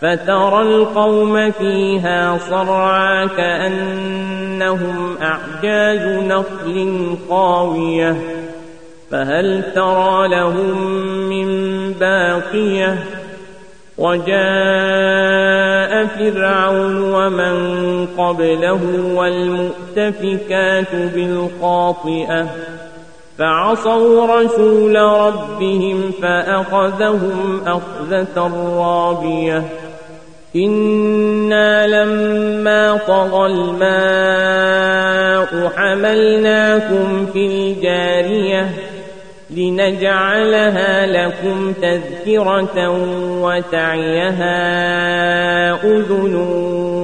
فترى القوم فيها صرعا كأنهم أعجاز نخل خاوية. فهل ترى لهم من باقية؟ وجاء فرعون ومن قبله والمؤتفكات بالخاطئة. فعصوا رسول ربهم فأخذهم أخذة رابية. إنا لما طغى الماء حملناكم في الجارية لنجعلها لكم تذكرة وتعيها أذن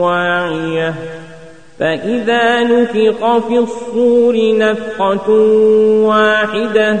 واعية فإذا نفق في الصور نفقة واحدة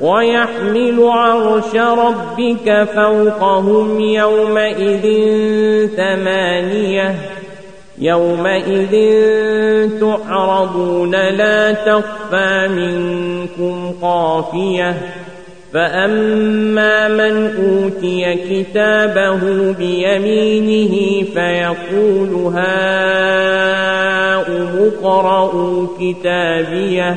ويحمل عرش ربك فوقهم يومئذ ثمانية يومئذ تعرضون لا تخفى منكم خافية فأما من أوتي كتابه بيمينه فيقول هاؤم اقرءوا كتابيه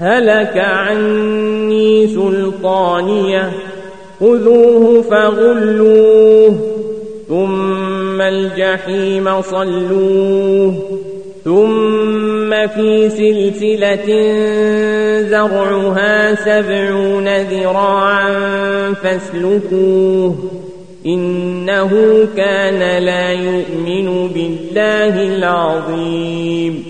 هلك عني سلطانية. خذوه فغلوه ثم الجحيم صلوه ثم في سلسلة زرعها سبعون ذراعا فاسلكوه. إنه كان لا يؤمن بالله العظيم.